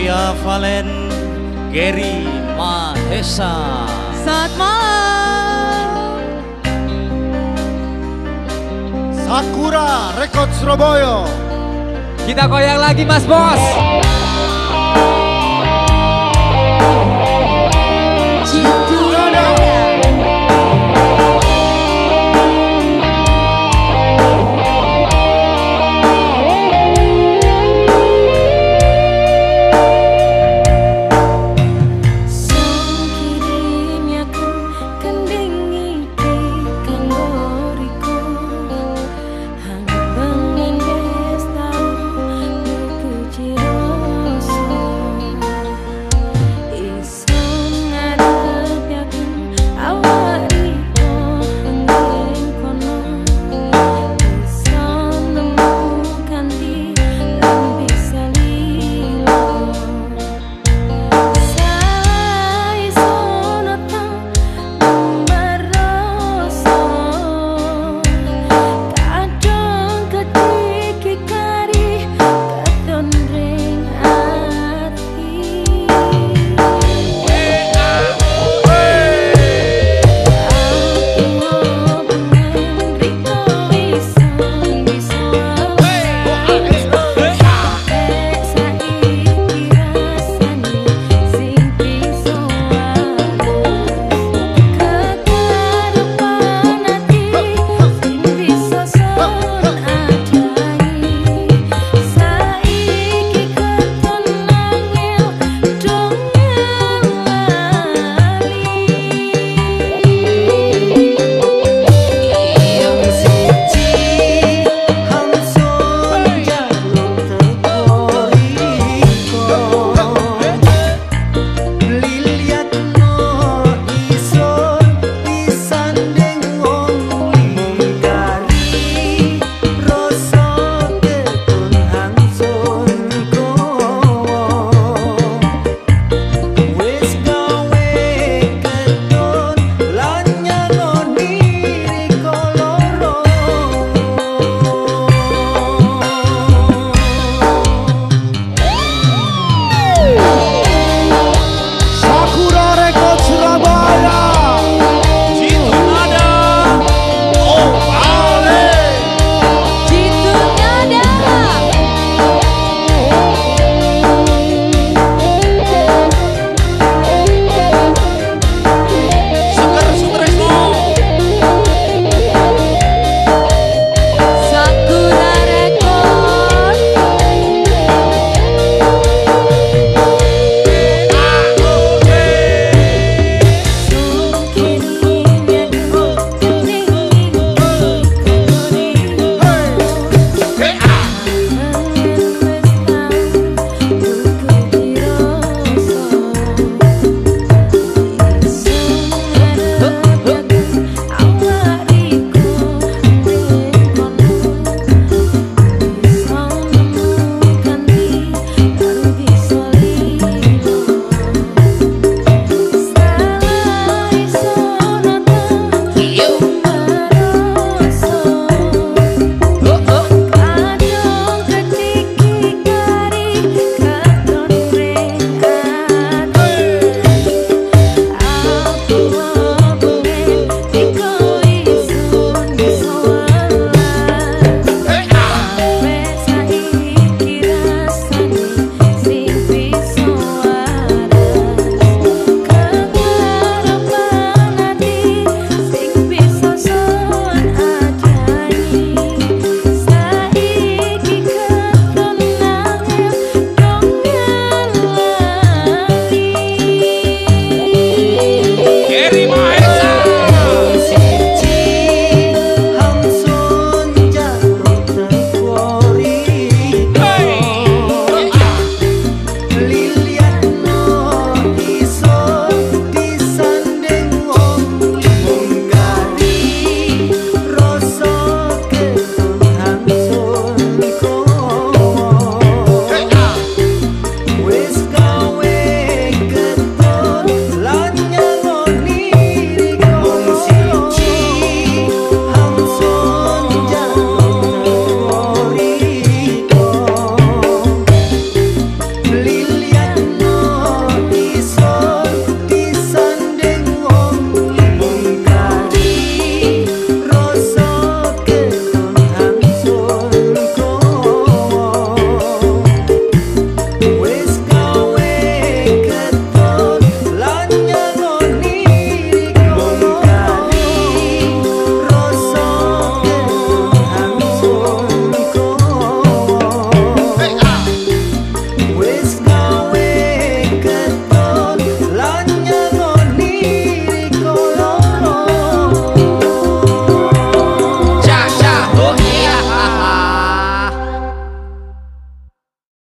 Via Valen, Gary Mahesa. saat malam. Sakura Record Surabaya. Kita goyang lagi Mas Bos.